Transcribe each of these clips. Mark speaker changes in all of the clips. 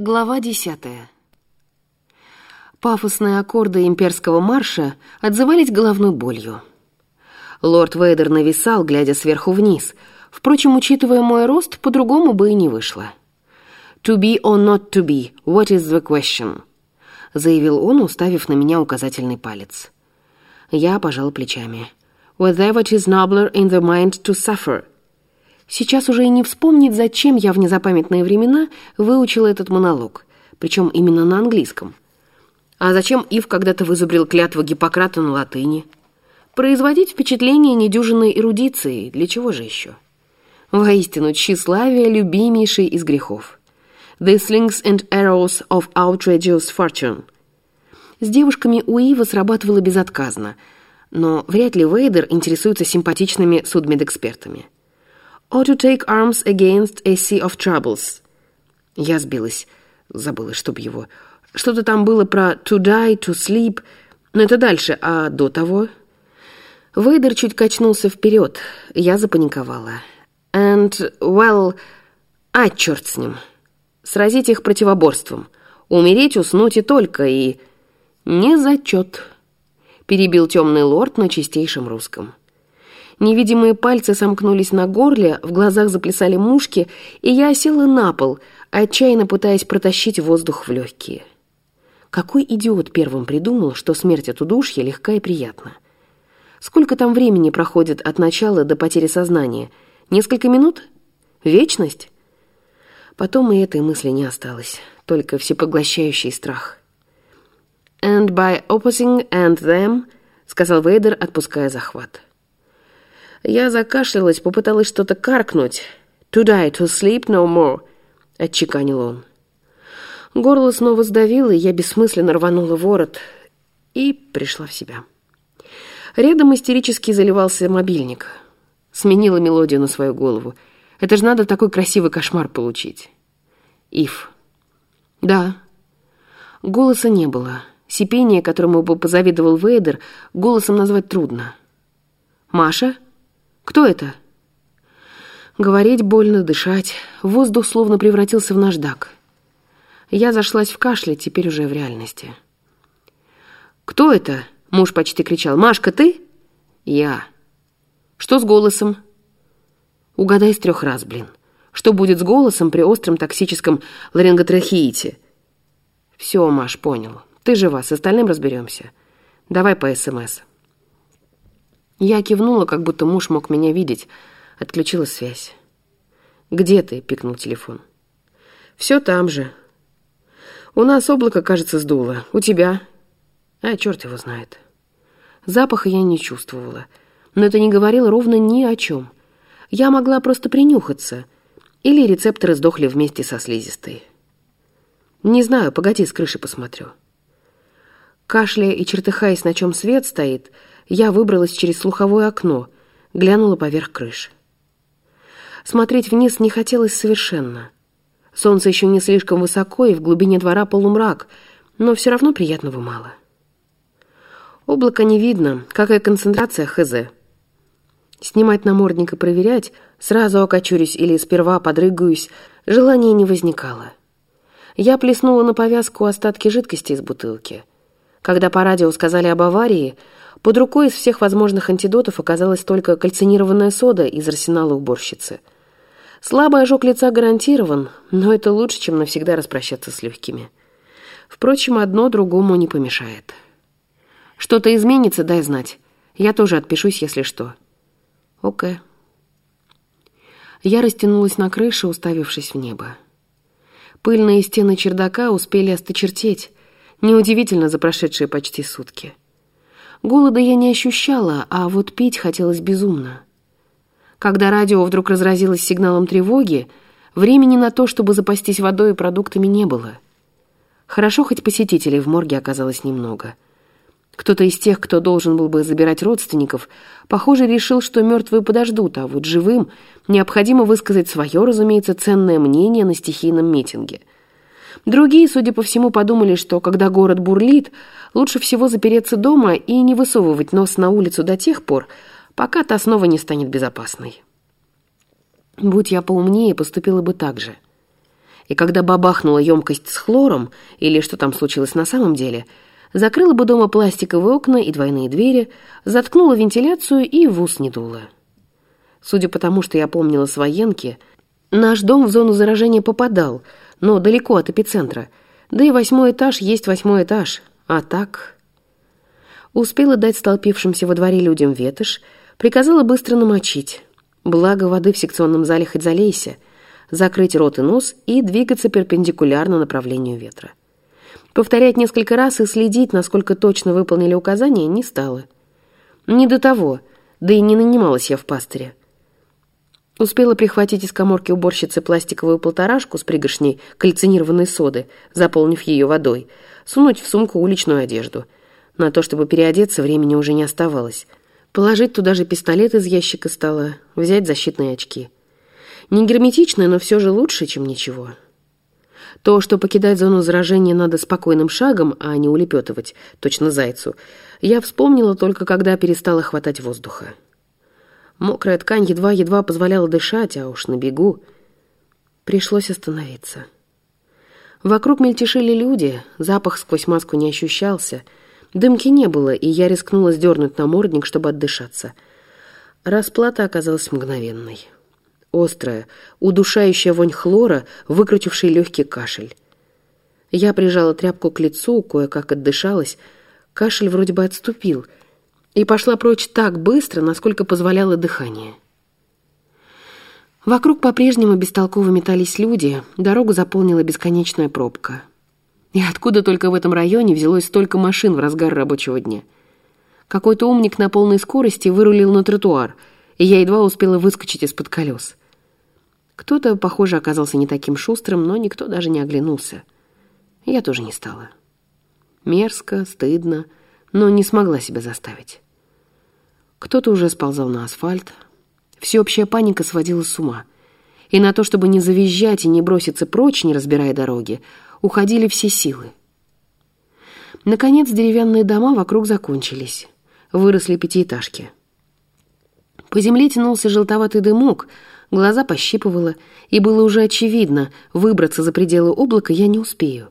Speaker 1: Глава десятая. Пафосные аккорды имперского марша отзывались головной болью. Лорд Вейдер нависал, глядя сверху вниз. Впрочем, учитывая мой рост, по-другому бы и не вышло. «To be or not to be, what is the question?» заявил он, уставив на меня указательный палец. Я пожал плечами. «Whatever is nobler in the mind to suffer», Сейчас уже и не вспомнить, зачем я в незапамятные времена выучила этот монолог, причем именно на английском. А зачем Ив когда-то вызубрил клятву Гиппократа на латыни? Производить впечатление недюжинной эрудиции, для чего же еще? Воистину, тщеславие — любимейший из грехов. «The slings and arrows of outrageous fortune». С девушками у Ива срабатывало безотказно, но вряд ли Вейдер интересуется симпатичными судмедэкспертами. Or to take arms against a sea of troubles. Я сбилась, забыла, чтоб его. Что-то там было про to die, to sleep, но это дальше, а до того... Вейдер чуть качнулся вперед, я запаниковала. And, well... А, черт с ним. Сразить их противоборством. Умереть, уснуть и только, и... Не зачет. Перебил темный лорд на чистейшем русском. Невидимые пальцы сомкнулись на горле, в глазах заплясали мушки, и я осела на пол, отчаянно пытаясь протащить воздух в легкие. Какой идиот первым придумал, что смерть от удушья легка и приятна? Сколько там времени проходит от начала до потери сознания? Несколько минут? Вечность? Потом и этой мысли не осталось, только всепоглощающий страх. «And by opposing and them», — сказал Вейдер, отпуская захват. Я закашлялась, попыталась что-то каркнуть. «To die, to sleep no more», — отчеканил он. Горло снова сдавило, и я бессмысленно рванула ворот и пришла в себя. Рядом истерически заливался мобильник. Сменила мелодию на свою голову. Это же надо такой красивый кошмар получить. Ив. Да. Голоса не было. Сипение, которому бы позавидовал Вейдер, голосом назвать трудно. «Маша?» «Кто это?» Говорить больно, дышать. Воздух словно превратился в наждак. Я зашлась в кашле, теперь уже в реальности. «Кто это?» — муж почти кричал. «Машка, ты?» «Я». «Что с голосом?» «Угадай с трех раз, блин. Что будет с голосом при остром токсическом ларинготрахеите?» «Все, Маш, понял. Ты жива, с остальным разберемся. Давай по СМС». Я кивнула, как будто муж мог меня видеть. Отключила связь. «Где ты?» — пикнул телефон. «Все там же. У нас облако, кажется, сдуло. У тебя?» «А, черт его знает». Запаха я не чувствовала, но это не говорило ровно ни о чем. Я могла просто принюхаться. Или рецепторы сдохли вместе со слизистой. Не знаю, погоди, с крыши посмотрю. Кашляя и чертыхаясь, на чем свет стоит, я выбралась через слуховое окно, глянула поверх крыши. Смотреть вниз не хотелось совершенно. Солнце еще не слишком высоко, и в глубине двора полумрак, но все равно приятного мало. Облака не видно, какая концентрация хз. Снимать намордник и проверять, сразу окочурюсь или сперва подрыгаюсь, желания не возникало. Я плеснула на повязку остатки жидкости из бутылки. Когда по радио сказали об аварии, под рукой из всех возможных антидотов оказалась только кальцинированная сода из арсенала уборщицы. Слабый ожог лица гарантирован, но это лучше, чем навсегда распрощаться с легкими. Впрочем, одно другому не помешает. Что-то изменится, дай знать. Я тоже отпишусь, если что. Окей. Я растянулась на крыше, уставившись в небо. Пыльные стены чердака успели осточертеть. Неудивительно за прошедшие почти сутки. Голода я не ощущала, а вот пить хотелось безумно. Когда радио вдруг разразилось сигналом тревоги, времени на то, чтобы запастись водой и продуктами, не было. Хорошо, хоть посетителей в морге оказалось немного. Кто-то из тех, кто должен был бы забирать родственников, похоже, решил, что мертвые подождут, а вот живым необходимо высказать свое, разумеется, ценное мнение на стихийном митинге — Другие, судя по всему, подумали, что когда город бурлит, лучше всего запереться дома и не высовывать нос на улицу до тех пор, пока та снова не станет безопасной. Будь я поумнее, поступила бы так же. И когда бабахнула емкость с хлором, или что там случилось на самом деле, закрыла бы дома пластиковые окна и двойные двери, заткнула вентиляцию и в ус не дула. Судя по тому, что я помнила с военки, наш дом в зону заражения попадал, но далеко от эпицентра. Да и восьмой этаж есть восьмой этаж. А так... Успела дать столпившимся во дворе людям ветошь, приказала быстро намочить. Благо воды в секционном зале хоть залейся, закрыть рот и нос и двигаться перпендикулярно направлению ветра. Повторять несколько раз и следить, насколько точно выполнили указания, не стало. Не до того, да и не нанималась я в пастыре. Успела прихватить из коморки уборщицы пластиковую полторашку с пригоршней кальцинированной соды, заполнив ее водой, сунуть в сумку уличную одежду. На то, чтобы переодеться, времени уже не оставалось. Положить туда же пистолет из ящика стола, взять защитные очки. Не герметичное, но все же лучше, чем ничего. То, что покидать зону заражения надо спокойным шагом, а не улепетывать, точно зайцу, я вспомнила только когда перестала хватать воздуха. Мокрая ткань едва-едва позволяла дышать, а уж на бегу. Пришлось остановиться. Вокруг мельтешили люди, запах сквозь маску не ощущался. Дымки не было, и я рискнула сдернуть намордник, чтобы отдышаться. Расплата оказалась мгновенной. Острая, удушающая вонь хлора, выкрутивший легкий кашель. Я прижала тряпку к лицу, кое-как отдышалась. Кашель вроде бы отступил — и пошла прочь так быстро, насколько позволяло дыхание. Вокруг по-прежнему бестолково метались люди, дорогу заполнила бесконечная пробка. И откуда только в этом районе взялось столько машин в разгар рабочего дня? Какой-то умник на полной скорости вырулил на тротуар, и я едва успела выскочить из-под колес. Кто-то, похоже, оказался не таким шустрым, но никто даже не оглянулся. Я тоже не стала. Мерзко, стыдно, но не смогла себя заставить. Кто-то уже сползал на асфальт. Всеобщая паника сводила с ума. И на то, чтобы не завизжать и не броситься прочь, не разбирая дороги, уходили все силы. Наконец, деревянные дома вокруг закончились. Выросли пятиэтажки. По земле тянулся желтоватый дымок, глаза пощипывало, и было уже очевидно, выбраться за пределы облака я не успею.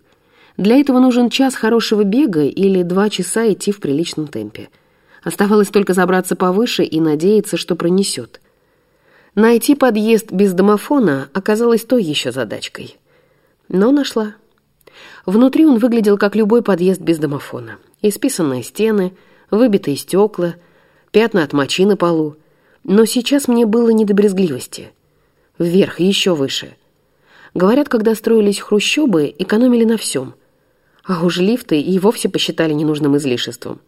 Speaker 1: Для этого нужен час хорошего бега или два часа идти в приличном темпе. Оставалось только забраться повыше и надеяться, что пронесет. Найти подъезд без домофона оказалось той еще задачкой. Но нашла. Внутри он выглядел как любой подъезд без домофона. Исписанные стены, выбитые стекла, пятна от мочи на полу. Но сейчас мне было не до брезгливости. Вверх, еще выше. Говорят, когда строились хрущобы, экономили на всем. А уж лифты и вовсе посчитали ненужным излишеством.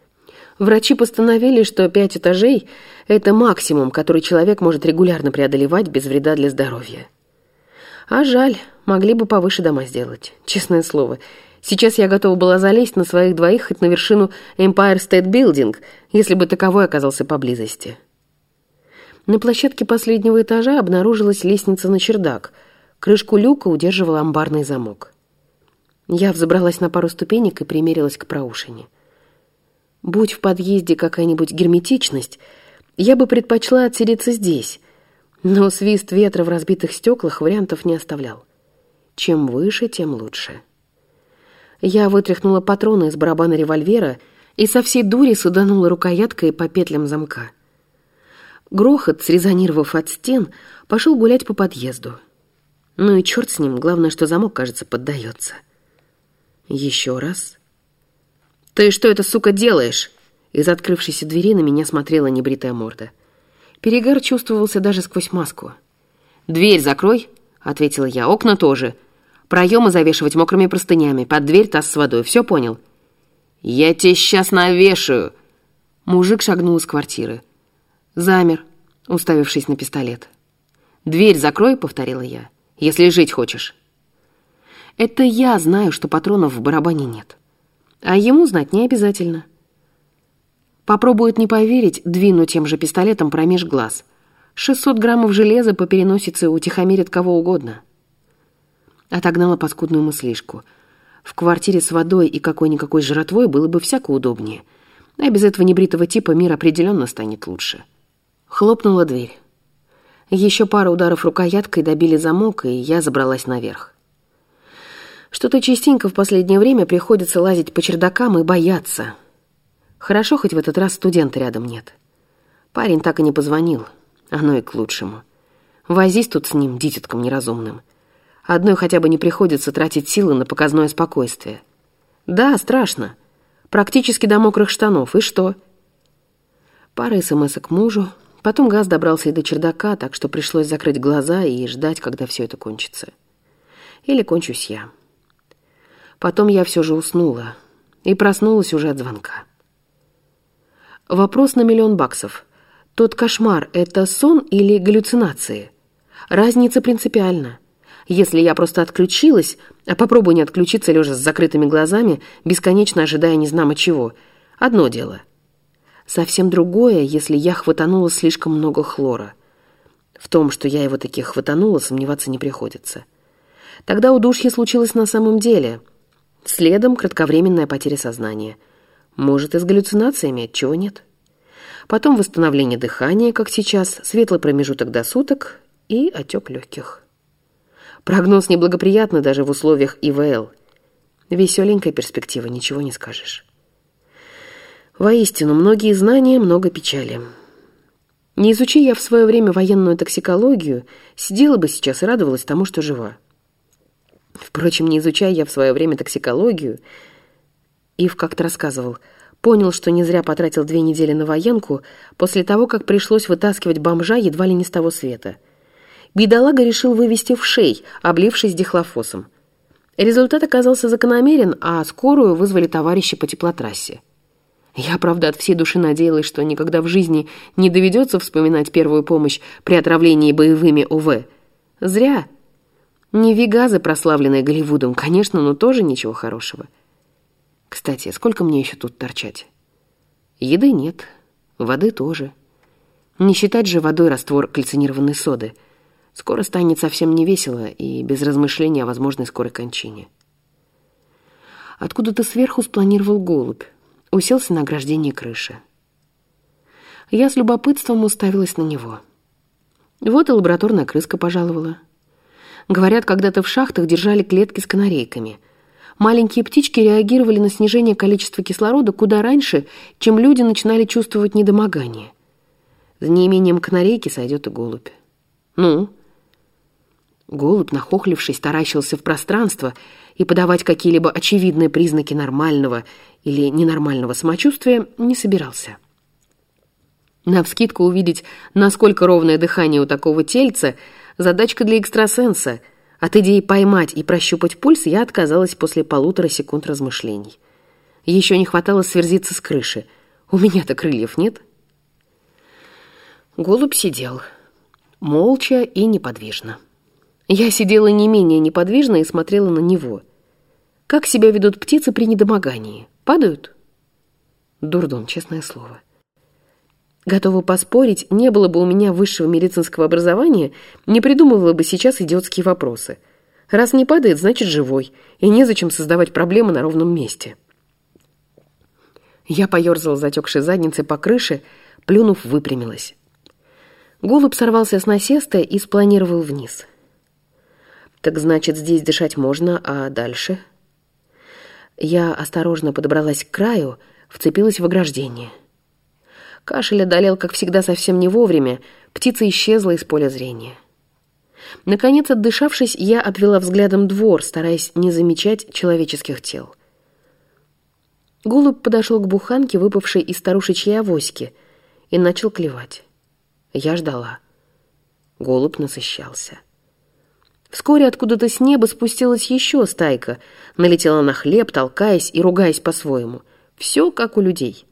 Speaker 1: Врачи постановили, что пять этажей – это максимум, который человек может регулярно преодолевать без вреда для здоровья. А жаль, могли бы повыше дома сделать, честное слово. Сейчас я готова была залезть на своих двоих хоть на вершину Empire State Building, если бы таковой оказался поблизости. На площадке последнего этажа обнаружилась лестница на чердак. Крышку люка удерживал амбарный замок. Я взобралась на пару ступенек и примерилась к проушине. Будь в подъезде какая-нибудь герметичность, я бы предпочла отсидеться здесь, но свист ветра в разбитых стеклах вариантов не оставлял. Чем выше, тем лучше. Я вытряхнула патроны из барабана револьвера и со всей дури суданула рукояткой по петлям замка. Грохот, срезонировав от стен, пошел гулять по подъезду. Ну и черт с ним, главное, что замок, кажется, поддается. Еще раз — «Ты что это, сука, делаешь?» Из открывшейся двери на меня смотрела небритая морда. Перегар чувствовался даже сквозь маску. «Дверь закрой», — ответила я, — «окна тоже. Проемы завешивать мокрыми простынями, под дверь таз с водой, все понял?» «Я тебе сейчас навешаю!» Мужик шагнул из квартиры. Замер, уставившись на пистолет. «Дверь закрой», — повторила я, — «если жить хочешь». «Это я знаю, что патронов в барабане нет. А ему знать не обязательно. Попробует не поверить, двину тем же пистолетом промеж глаз. 600 граммов железа по переносице утихомирит кого угодно. Отогнала паскудную мыслишку. В квартире с водой и какой-никакой жратвой было бы всяко удобнее. А без этого небритого типа мир определенно станет лучше. Хлопнула дверь. Еще пара ударов рукояткой добили замок, и я забралась наверх. Что-то частенько в последнее время приходится лазить по чердакам и бояться. Хорошо, хоть в этот раз студента рядом нет. Парень так и не позвонил. Оно и к лучшему. Возись тут с ним, дитятком неразумным. Одной хотя бы не приходится тратить силы на показное спокойствие. Да, страшно. Практически до мокрых штанов. И что? Пара смс к мужу. Потом газ добрался и до чердака, так что пришлось закрыть глаза и ждать, когда все это кончится. Или кончусь я. Потом я все же уснула и проснулась уже от звонка. Вопрос на миллион баксов. Тот кошмар — это сон или галлюцинации? Разница принципиальна. Если я просто отключилась, а попробую не отключиться, лежа с закрытыми глазами, бесконечно ожидая незнамо чего, одно дело. Совсем другое, если я хватанула слишком много хлора. В том, что я его таки хватанула, сомневаться не приходится. Тогда удушье случилось на самом деле. Следом кратковременная потеря сознания. Может, и с галлюцинациями, чего нет. Потом восстановление дыхания, как сейчас, светлый промежуток до суток и отек легких. Прогноз неблагоприятный даже в условиях ИВЛ. Веселенькая перспектива, ничего не скажешь. Воистину, многие знания, много печали. Не изучи я в свое время военную токсикологию, сидела бы сейчас и радовалась тому, что жива. Впрочем, не изучая я в свое время токсикологию, Ив как-то рассказывал, понял, что не зря потратил две недели на военку после того, как пришлось вытаскивать бомжа едва ли не с того света — бедолага решил вывести в шей, облившись дихлофосом. Результат оказался закономерен, а скорую вызвали товарищи по теплотрассе. Я, правда, от всей души надеялась, что никогда в жизни не доведется вспоминать первую помощь при отравлении боевыми ОВ. Зря. Не вигазы, прославленные Голливудом, конечно, но тоже ничего хорошего. Кстати, сколько мне еще тут торчать? Еды нет, воды тоже. Не считать же водой раствор кальцинированной соды — Скоро станет совсем не весело и без размышления о возможной скорой кончине. Откуда-то сверху спланировал голубь, уселся на ограждении крыши. Я с любопытством уставилась на него. Вот и лабораторная крыска пожаловала. Говорят, когда-то в шахтах держали клетки с канарейками. Маленькие птички реагировали на снижение количества кислорода куда раньше, чем люди начинали чувствовать недомогание. За неимением канарейки сойдет и голубь. Ну, Голубь, нахохлившись, таращился в пространство и подавать какие-либо очевидные признаки нормального или ненормального самочувствия не собирался. Навскидку увидеть, насколько ровное дыхание у такого тельца, задачка для экстрасенса. От идеи поймать и прощупать пульс я отказалась после полутора секунд размышлений. Еще не хватало сверзиться с крыши. У меня-то крыльев нет. Голубь сидел, молча и неподвижно. Я сидела не менее неподвижно и смотрела на него. Как себя ведут птицы при недомогании? Падают? Дурдом, честное слово. Готова поспорить, не было бы у меня высшего медицинского образования, не придумывала бы сейчас идиотские вопросы. Раз не падает, значит живой, и незачем создавать проблемы на ровном месте. Я поерзала затекшей задницей по крыше, плюнув, выпрямилась. Голубь сорвался с насеста и спланировал вниз — так значит, здесь дышать можно, а дальше? Я осторожно подобралась к краю, вцепилась в ограждение. Кашель одолел, как всегда, совсем не вовремя, птица исчезла из поля зрения. Наконец, отдышавшись, я обвела взглядом двор, стараясь не замечать человеческих тел. Голубь подошел к буханке, выпавшей из старушечьей авоськи, и начал клевать. Я ждала. Голубь насыщался. Вскоре откуда-то с неба спустилась еще стайка, налетела на хлеб, толкаясь и ругаясь по-своему. Все как у людей.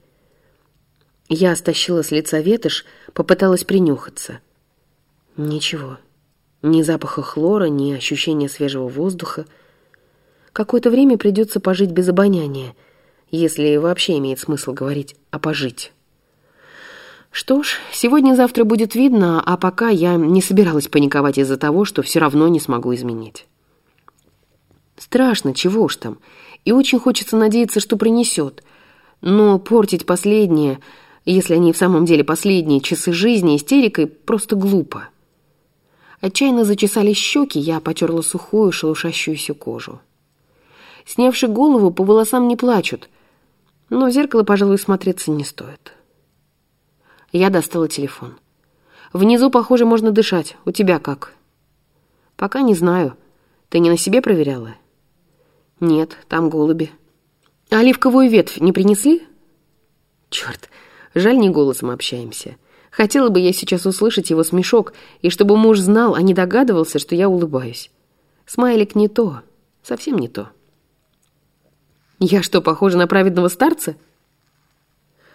Speaker 1: Я стащила с лица ветошь, попыталась принюхаться. Ничего. Ни запаха хлора, ни ощущения свежего воздуха. Какое-то время придется пожить без обоняния, если вообще имеет смысл говорить о «пожить». Что ж, сегодня-завтра будет видно, а пока я не собиралась паниковать из-за того, что все равно не смогу изменить. Страшно, чего уж там. И очень хочется надеяться, что принесет. Но портить если они в самом деле последние часы жизни истерикой, просто глупо. Отчаянно зачесались щеки, я потерла сухую, шелушащуюся кожу. Снявши голову, по волосам не плачут. Но в зеркало, пожалуй, смотреться не стоит. Я достала телефон. Внизу, похоже, можно дышать. У тебя как? Пока не знаю. Ты не на себе проверяла? Нет, там голуби. А оливковую ветвь не принесли? Черт, жаль, не голосом общаемся. Хотела бы я сейчас услышать его смешок, и чтобы муж знал, а не догадывался, что я улыбаюсь. Смайлик не то, совсем не то. Я что, похожа на праведного старца?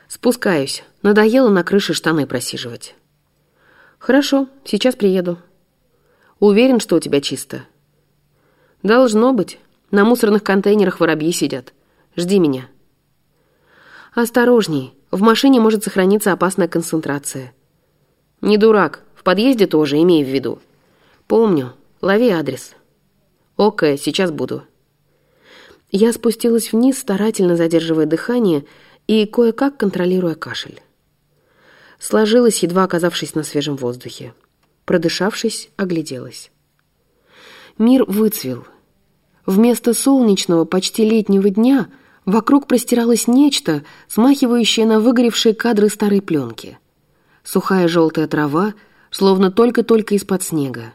Speaker 1: Спускаюсь. Надоело на крыше штаны просиживать. Хорошо, сейчас приеду. Уверен, что у тебя чисто? Должно быть. На мусорных контейнерах воробьи сидят. Жди меня. Осторожней. В машине может сохраниться опасная концентрация. Не дурак. В подъезде тоже, имей в виду. Помню. Лови адрес. Окей, сейчас буду. Я спустилась вниз, старательно задерживая дыхание и кое-как контролируя кашель. Сложилась, едва оказавшись на свежем воздухе. Продышавшись, огляделась. Мир выцвел. Вместо солнечного, почти летнего дня вокруг простиралось нечто, смахивающее на выгоревшие кадры старой пленки. Сухая желтая трава, словно только-только из-под снега.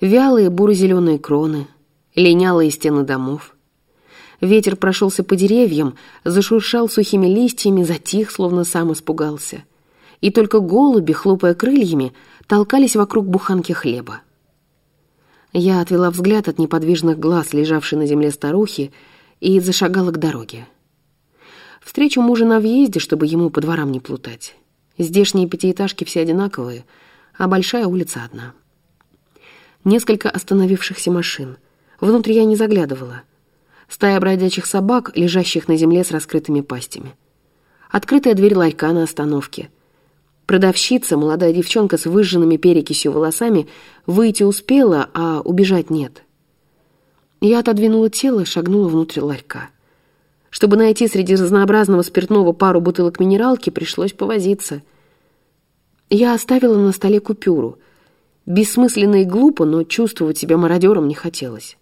Speaker 1: Вялые буро-зеленые кроны, линялые стены домов. Ветер прошелся по деревьям, зашуршал сухими листьями, затих, словно сам испугался. И только голуби, хлопая крыльями, толкались вокруг буханки хлеба. Я отвела взгляд от неподвижных глаз, лежавшей на земле старухи, и зашагала к дороге. Встречу мужа на въезде, чтобы ему по дворам не плутать. Здешние пятиэтажки все одинаковые, а большая улица одна. Несколько остановившихся машин. Внутрь я не заглядывала — стая бродячих собак, лежащих на земле с раскрытыми пастями. Открытая дверь ларька на остановке. Продавщица, молодая девчонка с выжженными перекисью волосами, выйти успела, а убежать нет. Я отодвинула тело и шагнула внутрь ларька. Чтобы найти среди разнообразного спиртного пару бутылок минералки, пришлось повозиться. Я оставила на столе купюру. Бессмысленно и глупо, но чувствовать себя мародером не хотелось.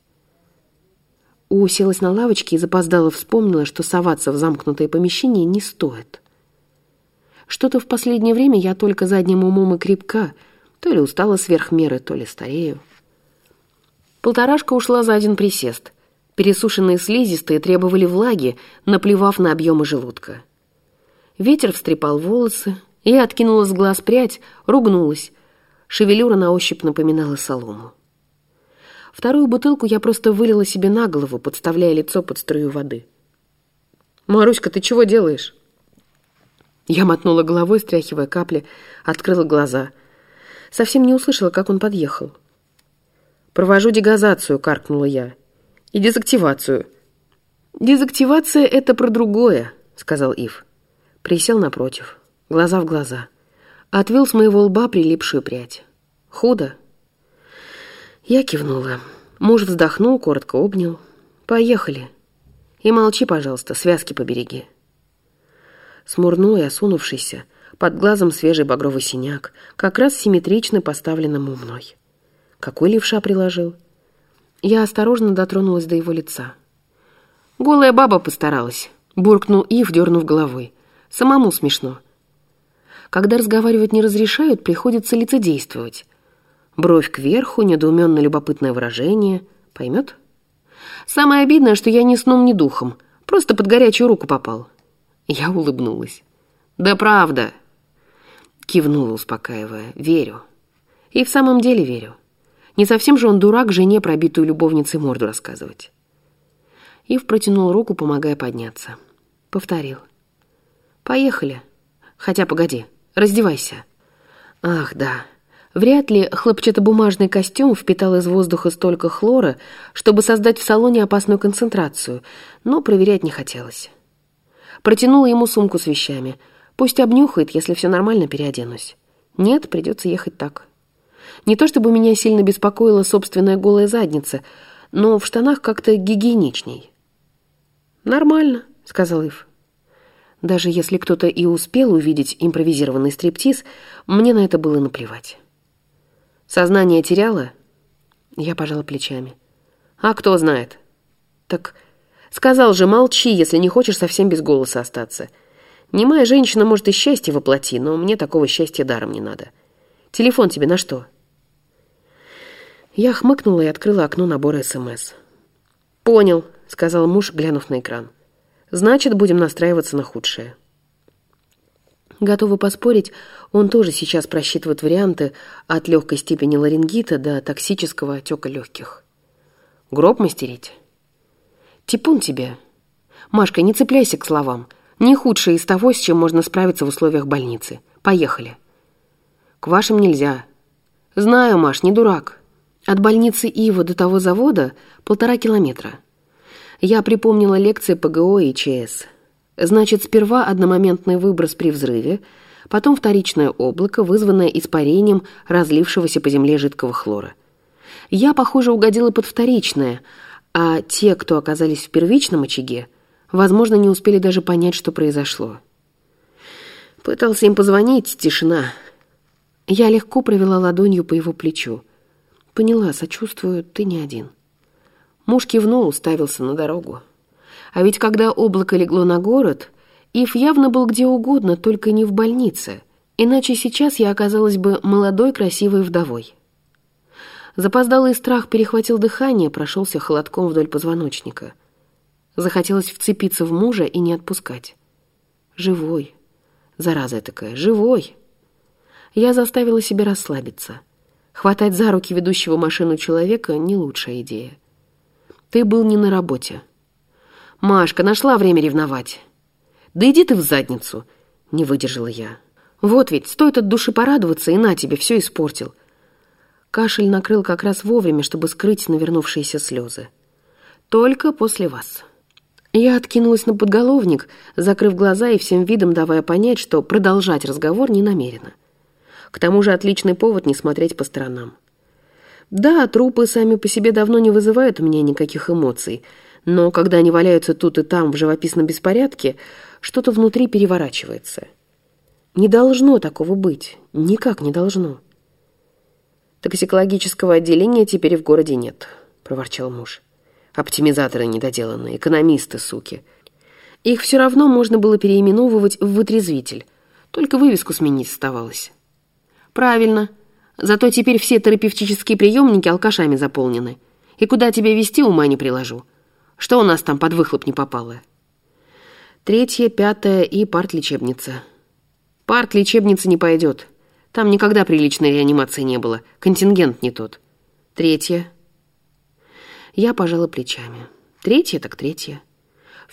Speaker 1: Уселась на лавочке и запоздала вспомнила, что соваться в замкнутое помещение не стоит. Что-то в последнее время я только задним умом и крепка, то ли устала сверх меры, то ли старею. Полторашка ушла за один присест. Пересушенные слизистые требовали влаги, наплевав на объемы желудка. Ветер встрепал волосы, и откинула с глаз прядь, ругнулась. Шевелюра на ощупь напоминала солому. Вторую бутылку я просто вылила себе на голову, подставляя лицо под струю воды. «Маруська, ты чего делаешь?» Я мотнула головой, стряхивая капли, открыла глаза. Совсем не услышала, как он подъехал. «Провожу дегазацию», — каркнула я. «И дезактивацию». «Дезактивация — это про другое», — сказал Ив. Присел напротив, глаза в глаза. Отвел с моего лба прилипшую прядь. «Худо?» Я кивнула. Муж вздохнул, коротко обнял. «Поехали. И молчи, пожалуйста, связки побереги». Смурной, осунувшийся, под глазом свежий багровый синяк, как раз симметрично поставленному мной. Какой левша приложил? Я осторожно дотронулась до его лица. «Голая баба постаралась», — буркнул Ив, дернув головой. «Самому смешно». Когда разговаривать не разрешают, приходится лицедействовать. Бровь кверху, недоуменно любопытное выражение. Поймет? Самое обидное, что я ни сном, ни духом. Просто под горячую руку попал. Я улыбнулась. «Да правда!» Кивнула, успокаивая. «Верю. И в самом деле верю. Не совсем же он дурак жене пробитую любовницей морду рассказывать». Ив протянул руку, помогая подняться. Повторил. «Поехали. Хотя, погоди, раздевайся». «Ах, да». Вряд ли хлопчатобумажный костюм впитал из воздуха столько хлора, чтобы создать в салоне опасную концентрацию, но проверять не хотелось. Протянула ему сумку с вещами. Пусть обнюхает, если все нормально, переоденусь. Нет, придется ехать так. Не то чтобы меня сильно беспокоила собственная голая задница, но в штанах как-то гигиеничней. «Нормально», — сказал Ив. Даже если кто-то и успел увидеть импровизированный стриптиз, мне на это было наплевать. Сознание теряла? Я пожала плечами. А кто знает? Так Сказал же, молчи, если не хочешь совсем без голоса остаться. Немая женщина может и счастье воплоти, но мне такого счастья даром не надо. Телефон тебе на что?» Я хмыкнула и открыла окно набора СМС. «Понял», — сказал муж, глянув на экран. «Значит, будем настраиваться на худшее». Готова поспорить, он тоже сейчас просчитывает варианты от легкой степени ларингита до токсического отека легких. Гроб мастерить? Типун тебе. Машка, не цепляйся к словам. Не худшее из того, с чем можно справиться в условиях больницы. Поехали. К вашим нельзя. Знаю, Маш, не дурак. От больницы Ива до того завода полтора километра. Я припомнила лекции ПГО и ЧС. Значит, сперва одномоментный выброс при взрыве, потом вторичное облако, вызванное испарением разлившегося по земле жидкого хлора. Я, похоже, угодила под вторичное, а те, кто оказались в первичном очаге, возможно, не успели даже понять, что произошло. Пытался им позвонить, тишина. Я легко провела ладонью по его плечу. Поняла, сочувствую, ты не один. Муж кивнул, уставился на дорогу. А ведь когда облако легло на город, Ив явно был где угодно, только не в больнице. Иначе сейчас я оказалась бы молодой красивой вдовой. Запоздалый страх перехватил дыхание, прошелся холодком вдоль позвоночника. Захотелось вцепиться в мужа и не отпускать. Живой. Зараза такая, живой. Я заставила себя расслабиться. Хватать за руки ведущего машину человека — не лучшая идея. Ты был не на работе. «Машка, нашла время ревновать». «Да иди ты в задницу!» — не выдержала я. «Вот ведь, стоит от души порадоваться, и на тебе, все испортил». Кашель накрыл как раз вовремя, чтобы скрыть навернувшиеся слезы. «Только после вас». Я откинулась на подголовник, закрыв глаза и всем видом давая понять, что продолжать разговор не намерена. К тому же отличный повод не смотреть по сторонам. Да, трупы сами по себе давно не вызывают у меня никаких эмоций — но когда они валяются тут и там в живописном беспорядке, что-то внутри переворачивается. Не должно такого быть. Никак не должно. «Токсикологического отделения теперь в городе нет», — проворчал муж. «Оптимизаторы недоделанные, экономисты, суки. Их все равно можно было переименовывать в вытрезвитель, только вывеску сменить оставалось». «Правильно. Зато теперь все терапевтические приемники алкашами заполнены. И куда тебя вести, ума не приложу. Что у нас там под выхлоп не попало? Третья, пятая и парт-лечебница. Парт-лечебница не пойдет. Там никогда приличной реанимации не было. Контингент не тот. Третья. Я пожала плечами. Третья так третья.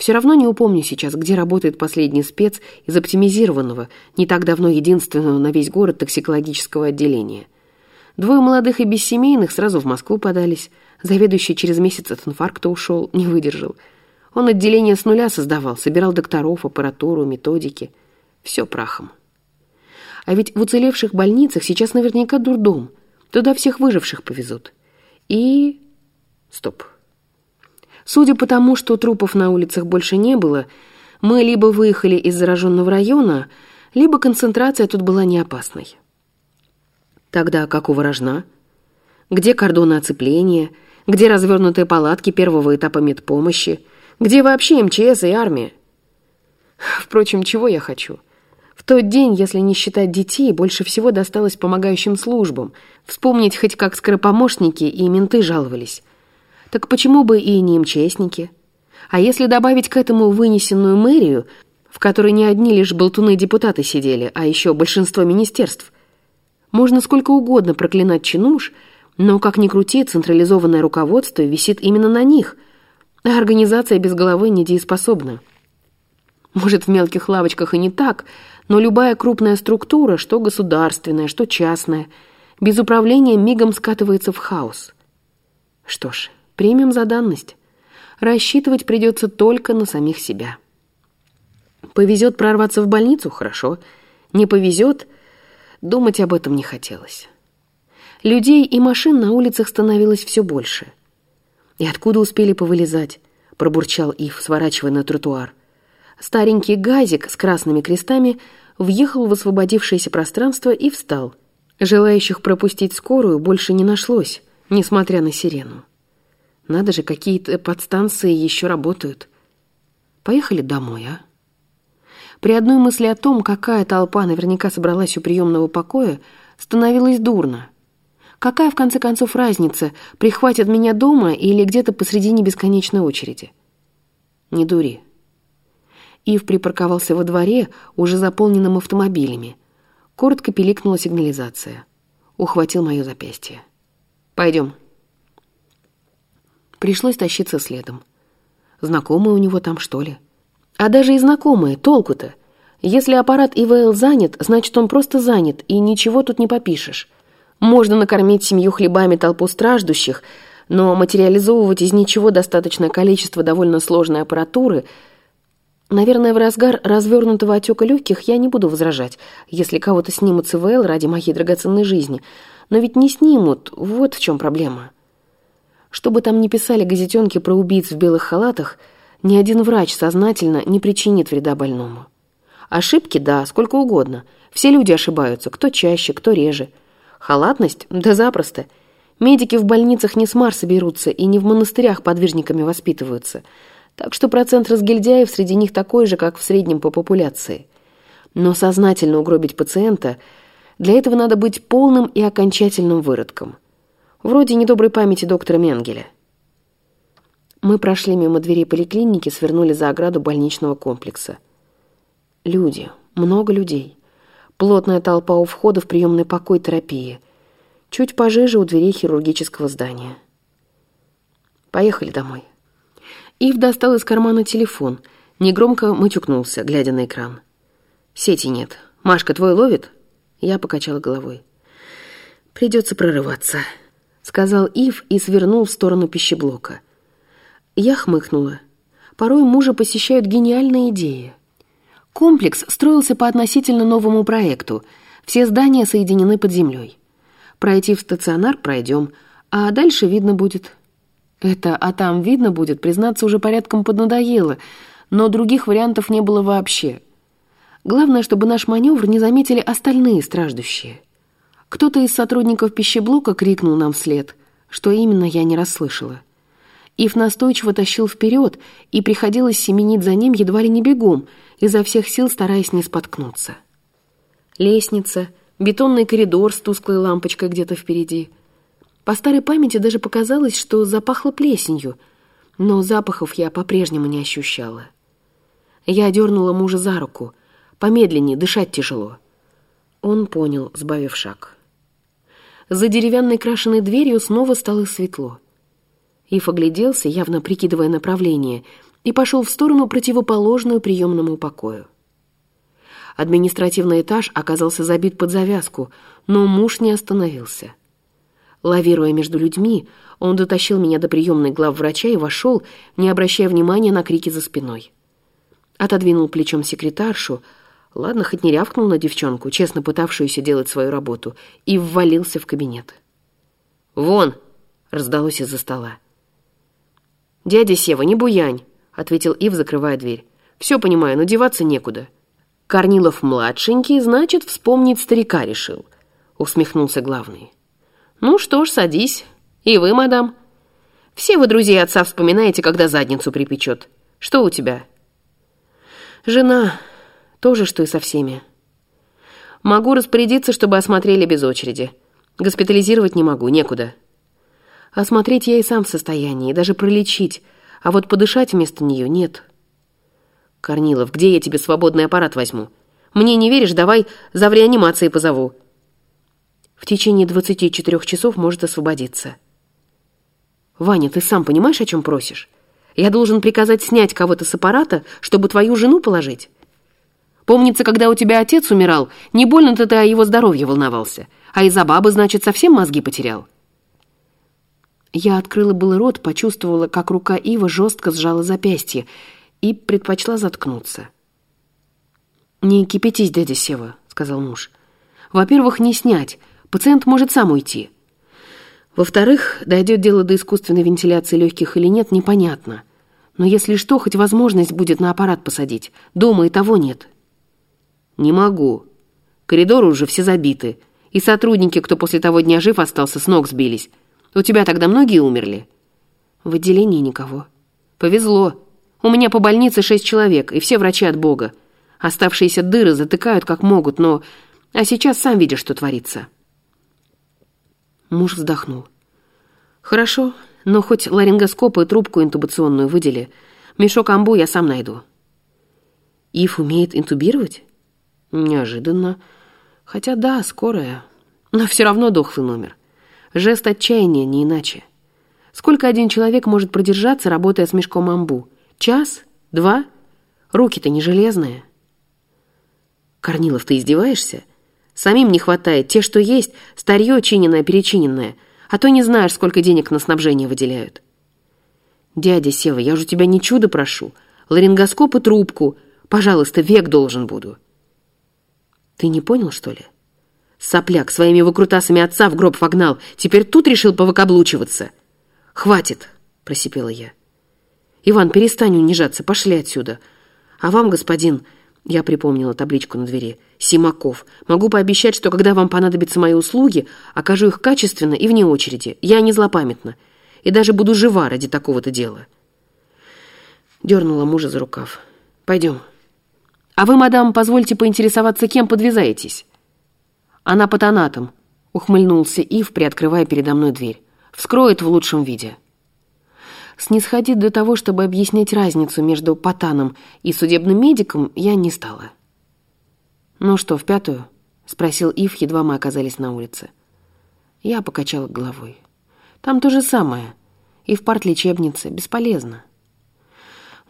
Speaker 1: Все равно не упомню сейчас, где работает последний спец из оптимизированного, не так давно единственного на весь город токсикологического отделения. Двое молодых и бессемейных сразу в Москву подались, Заведующий через месяц от инфаркта ушел, не выдержал. Он отделение с нуля создавал, собирал докторов, аппаратуру, методики. Все прахом. А ведь в уцелевших больницах сейчас наверняка дурдом. Туда всех выживших повезут. И... Стоп. Судя по тому, что трупов на улицах больше не было, мы либо выехали из зараженного района, либо концентрация тут была не опасной. Тогда какого рожна? Где кордоны оцепления? Где развернутые палатки первого этапа медпомощи? Где вообще МЧС и армия? Впрочем, чего я хочу? В тот день, если не считать детей, больше всего досталось помогающим службам. Вспомнить хоть как скоропомощники и менты жаловались. Так почему бы и не МЧСники? А если добавить к этому вынесенную мэрию, в которой не одни лишь болтуны-депутаты сидели, а еще большинство министерств, можно сколько угодно проклинать чинуш – но, как ни крути, централизованное руководство висит именно на них, а организация без головы недееспособна. Может, в мелких лавочках и не так, но любая крупная структура, что государственная, что частная, без управления мигом скатывается в хаос. Что ж, примем за данность. Рассчитывать придется только на самих себя. Повезет прорваться в больницу – хорошо. Не повезет – думать об этом не хотелось. Людей и машин на улицах становилось все больше. «И откуда успели повылезать?» — пробурчал Ив, сворачивая на тротуар. Старенький газик с красными крестами въехал в освободившееся пространство и встал. Желающих пропустить скорую больше не нашлось, несмотря на сирену. Надо же, какие-то подстанции еще работают — Поехали домой, а? При одной мысли о том, какая толпа наверняка собралась у приемного покоя, становилось дурно. Какая, в конце концов, разница, прихватят меня дома или где-то посредине бесконечной очереди? Не дури. Ив припарковался во дворе, уже заполненным автомобилями. Коротко пиликнула сигнализация. Ухватил мое запястье. «Пойдем». Пришлось тащиться следом. Знакомые у него там, что ли? А даже и знакомые, толку-то? Если аппарат ИВЛ занят, значит, он просто занят, и ничего тут не попишешь. Можно накормить семью хлебами толпу страждущих, но материализовывать из ничего достаточное количество довольно сложной аппаратуры... Наверное, в разгар развернутого отека легких я не буду возражать, если кого-то снимут с ИВЛ ради моей драгоценной жизни. Но ведь не снимут, вот в чем проблема. Что бы там ни писали газетенки про убийц в белых халатах, ни один врач сознательно не причинит вреда больному. Ошибки, да, сколько угодно. Все люди ошибаются, кто чаще, кто реже. Халатность? Да запросто. Медики в больницах не с Марса берутся и не в монастырях подвижниками воспитываются. Так что процент разгильдяев среди них такой же, как в среднем по популяции. Но сознательно угробить пациента – для этого надо быть полным и окончательным выродком. Вроде недоброй памяти доктора Менгеля. Мы прошли мимо дверей поликлиники, свернули за ограду больничного комплекса. Люди, много людей. Плотная толпа у входа в приемный покой терапии. Чуть пожиже у дверей хирургического здания. Поехали домой. Ив достал из кармана телефон. Негромко матюкнулся, глядя на экран. «Сети нет. Машка твой ловит?» Я покачала головой. «Придется прорываться», — сказал Ив и свернул в сторону пищеблока. Я хмыкнула. Порой мужа посещают гениальные идеи. Комплекс строился по относительно новому проекту. Все здания соединены под землей. Пройти в стационар пройдем, а дальше видно будет. Это «а там видно будет» признаться уже порядком поднадоело, но других вариантов не было вообще. Главное, чтобы наш маневр не заметили остальные страждущие. Кто-то из сотрудников пищеблока крикнул нам вслед, что именно я не расслышала. Ив настойчиво тащил вперед, и приходилось семенить за ним едва ли не бегом, изо всех сил стараясь не споткнуться. Лестница, бетонный коридор с тусклой лампочкой где-то впереди. По старой памяти даже показалось, что запахло плесенью, но запахов я по-прежнему не ощущала. Я дернула мужа за руку. Помедленнее, дышать тяжело. Он понял, сбавив шаг. За деревянной крашеной дверью снова стало светло. Ив огляделся, явно прикидывая направление, и пошел в сторону, противоположную приемному покою. Административный этаж оказался забит под завязку, но муж не остановился. Лавируя между людьми, он дотащил меня до приемной главврача и вошел, не обращая внимания на крики за спиной. Отодвинул плечом секретаршу, Ладно, хоть не рявкнул на девчонку, честно пытавшуюся делать свою работу, и ввалился в кабинет. «Вон!» — раздалось из-за стола. «Дядя Сева, не буянь!» — ответил Ив, закрывая дверь. «Все понимаю, но деваться некуда». «Корнилов-младшенький, значит, вспомнить старика решил», — усмехнулся главный. «Ну что ж, садись. И вы, мадам. Все вы друзей отца вспоминаете, когда задницу припечет. Что у тебя?» «Жена», то же, что и со всеми. Могу распорядиться, чтобы осмотрели без очереди. Госпитализировать не могу, некуда. Осмотреть я и сам в состоянии, даже пролечить, а вот подышать вместо нее нет. Корнилов, где я тебе свободный аппарат возьму? Мне не веришь, давай за в реанимации позову. В течение 24 часов может освободиться. Ваня, ты сам понимаешь, о чем просишь? Я должен приказать снять кого-то с аппарата, чтобы твою жену положить? Помнится, когда у тебя отец умирал, не больно-то ты о его здоровье волновался. А из-за бабы, значит, совсем мозги потерял?» Я открыла был рот, почувствовала, как рука Ива жестко сжала запястье и предпочла заткнуться. «Не кипятись, дядя Сева», — сказал муж. «Во-первых, не снять. Пациент может сам уйти. Во-вторых, дойдет дело до искусственной вентиляции легких или нет, непонятно. Но если что, хоть возможность будет на аппарат посадить. Дома и того нет. «Не могу. Коридоры уже все забиты. И сотрудники, кто после того дня жив остался, с ног сбились. У тебя тогда многие умерли?» «В отделении никого». «Повезло. У меня по больнице шесть человек, и все врачи от Бога. Оставшиеся дыры затыкают как могут, но... А сейчас сам видишь, что творится». Муж вздохнул. «Хорошо, но хоть ларингоскоп и трубку интубационную выдели. Мешок амбу я сам найду». «Ив умеет интубировать?» «Неожиданно. Хотя да, скорая. Но все равно дохлый номер. Жест отчаяния, не иначе. Сколько один человек может продержаться, работая с мешком амбу? Час? Два? Руки-то не железные». «Корнилов, ты издеваешься? Самим не хватает. Те, что есть, старье чиненное-перечиненное. А то не знаешь, сколько денег на снабжение выделяют». «Дядя Сева, я же тебя не чудо прошу. Ларингоскоп и трубку. Пожалуйста, век должен буду». «Ты не понял, что ли?» Сопляк своими выкрутасами отца в гроб вогнал. Теперь тут решил повыкаблучиваться. «Хватит!» — просипела я. «Иван, перестань унижаться, пошли отсюда. А вам, господин...» Я припомнила табличку на двери. «Симаков. Могу пообещать, что когда вам понадобятся мои услуги, окажу их качественно и вне очереди. Я не злопамятна. И даже буду жива ради такого-то дела». Дернула мужа за рукав. «Пойдем». «А вы, мадам, позвольте поинтересоваться, кем подвязаетесь?» «Она патонатом», — ухмыльнулся Ив, приоткрывая передо мной дверь. «Вскроет в лучшем виде». Снисходить до того, чтобы объяснять разницу между патаном и судебным медиком, я не стала. «Ну что, в пятую?» — спросил Ив, едва мы оказались на улице. Я покачала головой. «Там то же самое. И в парт-лечебнице. Бесполезно».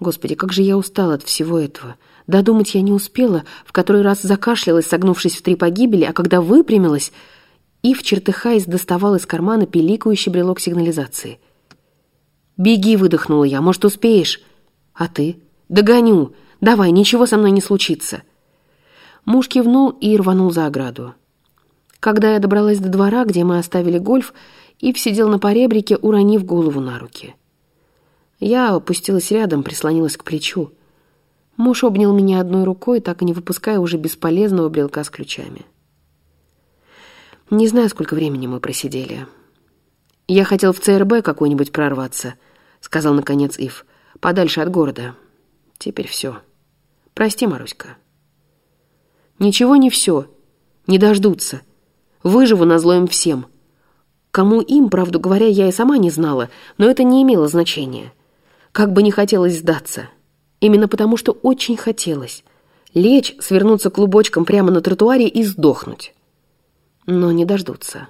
Speaker 1: Господи, как же я устала от всего этого. Додумать я не успела, в который раз закашлялась, согнувшись в три погибели, а когда выпрямилась, Ив, чертыхаясь, доставал из кармана пиликающий брелок сигнализации — «Беги!» — выдохнула я. «Может, успеешь?» «А ты?» «Догоню! Давай, ничего со мной не случится!» Муж кивнул и рванул за ограду. Когда я добралась до двора, где мы оставили гольф, Ив сидел на поребрике, уронив голову на руки. Я опустилась рядом, прислонилась к плечу. Муж обнял меня одной рукой, так и не выпуская уже бесполезного брелка с ключами. Не знаю, сколько времени мы просидели. Я хотел в ЦРБ какой-нибудь прорваться —— сказал наконец Ив. «Подальше от города. Теперь все. Прости, Маруська». «Ничего не все. Не дождутся. Выживу на злоем всем. Кому им, правду говоря, я и сама не знала, но это не имело значения. Как бы не хотелось сдаться. Именно потому, что очень хотелось. Лечь, свернуться клубочком прямо на тротуаре и сдохнуть. Но не дождутся.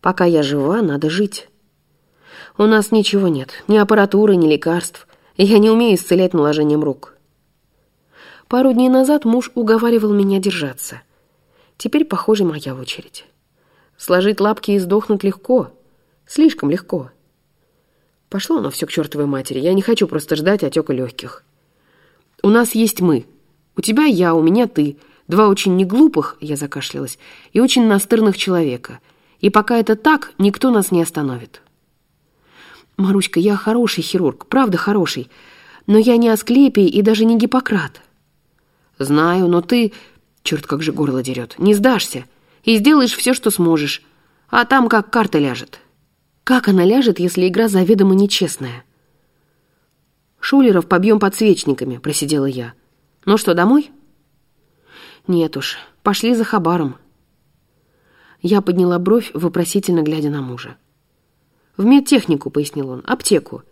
Speaker 1: Пока я жива, надо жить». У нас ничего нет, ни аппаратуры, ни лекарств. Я не умею исцелять наложением рук. Пару дней назад муж уговаривал меня держаться. Теперь, похоже, моя очередь. Сложить лапки и сдохнуть легко. Слишком легко. Пошло оно все к чертовой матери. Я не хочу просто ждать отека легких. У нас есть мы. У тебя я, у меня ты. Два очень неглупых, я закашлялась, и очень настырных человека. И пока это так, никто нас не остановит. «Маруська, я хороший хирург, правда хороший. Но я не Асклепий и даже не Гиппократ». «Знаю, но ты...» Черт, как же горло дерет. «Не сдашься. И сделаешь все, что сможешь. А там как карта ляжет». «Как она ляжет, если игра заведомо нечестная?» «Шулеров побьем подсвечниками», — просидела я. «Ну что, домой?» «Нет уж, пошли за хабаром». Я подняла бровь, вопросительно глядя на мужа. «В медтехнику», — пояснил он, — «аптеку.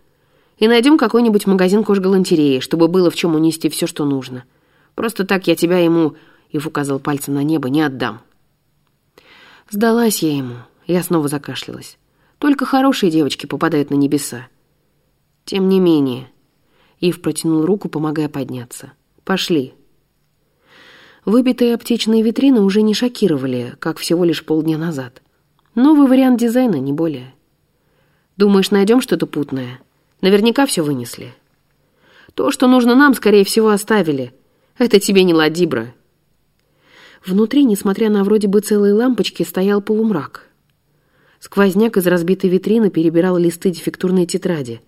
Speaker 1: И найдем какой-нибудь магазин кожгалантереи, чтобы было в чем унести все, что нужно. Просто так я тебя ему...» — Ив указал пальцем на небо, — «не отдам». Сдалась я ему. Я снова закашлялась. Только хорошие девочки попадают на небеса. Тем не менее... Ив протянул руку, помогая подняться. «Пошли». Выбитые аптечные витрины уже не шокировали, как всего лишь полдня назад. Новый вариант дизайна, не более. Думаешь, найдем что-то путное? Наверняка все вынесли. То, что нужно нам, скорее всего, оставили. Это тебе не ладибра. Внутри, несмотря на вроде бы целые лампочки, стоял полумрак. Сквозняк из разбитой витрины перебирал листы дефектурной тетради.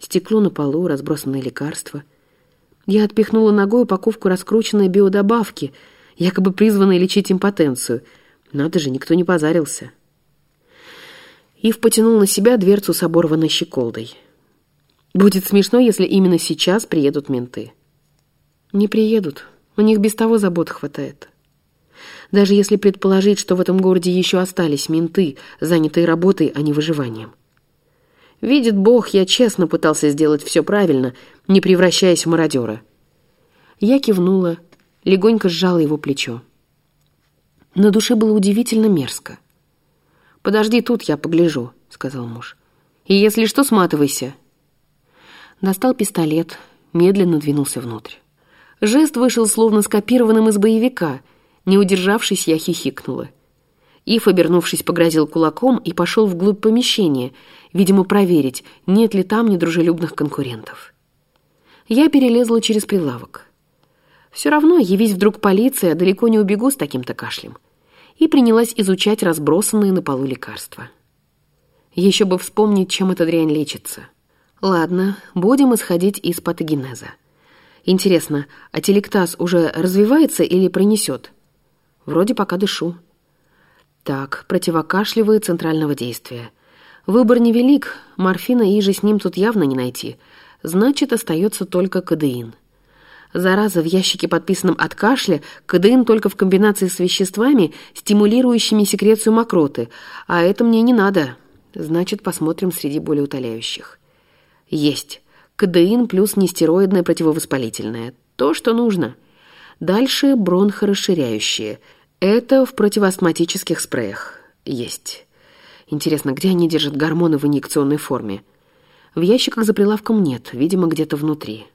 Speaker 1: Стекло на полу, разбросанные лекарства. Я отпихнула ногой упаковку раскрученной биодобавки, якобы призванной лечить импотенцию. Надо же, никто не позарился. Ив потянул на себя дверцу с оборванной щеколдой. Будет смешно, если именно сейчас приедут менты. Не приедут. У них без того забот хватает. Даже если предположить, что в этом городе еще остались менты, занятые работой, а не выживанием. Видит Бог, я честно пытался сделать все правильно, не превращаясь в мародера. Я кивнула, легонько сжала его плечо. На душе было удивительно мерзко. «Подожди тут, я погляжу», — сказал муж. «И если что, сматывайся». Достал пистолет, медленно двинулся внутрь. Жест вышел словно скопированным из боевика. Не удержавшись, я хихикнула. Ив, обернувшись, погрозил кулаком и пошел вглубь помещения, видимо, проверить, нет ли там недружелюбных конкурентов. Я перелезла через прилавок. Все равно, явись вдруг полиция, далеко не убегу с таким-то кашлем. И принялась изучать разбросанные на полу лекарства. Еще бы вспомнить, чем эта дрянь лечится. Ладно, будем исходить из патогенеза. Интересно, а телектаз уже развивается или пронесет? Вроде пока дышу. Так, противокашлевые центрального действия. Выбор невелик, морфина и же с ним тут явно не найти. Значит, остается только кадеин. Зараза, в ящике, подписанном от кашля, кадеин только в комбинации с веществами, стимулирующими секрецию мокроты, а это мне не надо. Значит, посмотрим среди более утоляющих. Есть. Кадеин плюс нестероидное противовоспалительное. То, что нужно. Дальше бронхорасширяющие – это в противоастматических спреях. Есть. Интересно, где они держат гормоны в инъекционной форме? В ящиках за прилавком нет, видимо, где-то внутри.